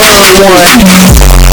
one